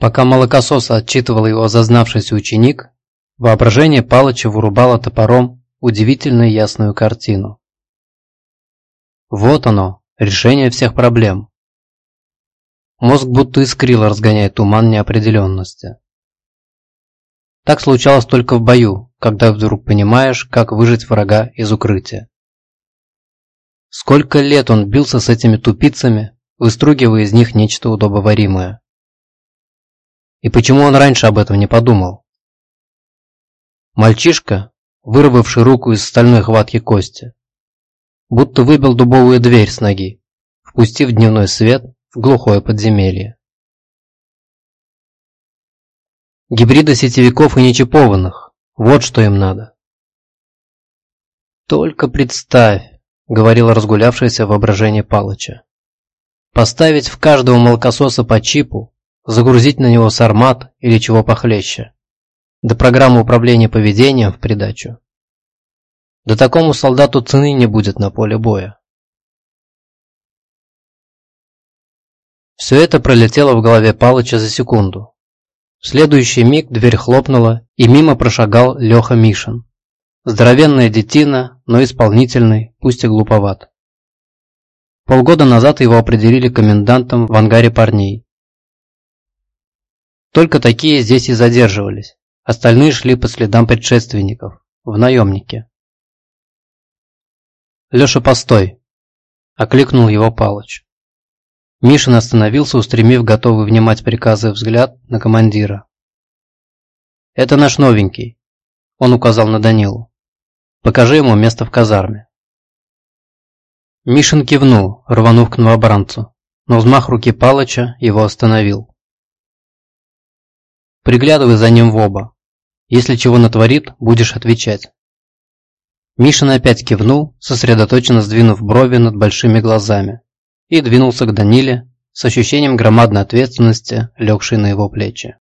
Пока молокосос отчитывал его зазнавшийся ученик, воображение Палыча вырубало топором удивительно ясную картину. Вот оно, решение всех проблем. Мозг будто искрило разгоняет туман неопределенности. Так случалось только в бою, когда вдруг понимаешь, как выжить врага из укрытия. Сколько лет он бился с этими тупицами, выстругивая из них нечто удобоваримое. И почему он раньше об этом не подумал? Мальчишка, вырвавший руку из стальной хватки кости, будто выбил дубовую дверь с ноги, впустив дневной свет в глухое подземелье. Гибриды сетевиков и нечипованных, вот что им надо. Только представь, говорило разгулявшееся воображение Палыча. Поставить в каждого молокососа по чипу, загрузить на него сармат или чего похлеще. Да программу управления поведением в придачу. Да такому солдату цены не будет на поле боя. Все это пролетело в голове Палыча за секунду. В следующий миг дверь хлопнула, и мимо прошагал Леха Мишин. Здоровенная детина, но исполнительный, пусть и глуповат. Полгода назад его определили комендантом в ангаре парней. Только такие здесь и задерживались. Остальные шли по следам предшественников, в наемнике. «Леша, постой!» – окликнул его Палыч. Мишин остановился, устремив готовый внимать приказы взгляд на командира. «Это наш новенький», – он указал на Данилу. «Покажи ему место в казарме». Мишин кивнул, рванув к новобранцу, но взмах руки Палыча его остановил. Приглядывай за ним в оба. Если чего натворит, будешь отвечать. Мишин опять кивнул, сосредоточенно сдвинув брови над большими глазами, и двинулся к Даниле с ощущением громадной ответственности, легшей на его плечи.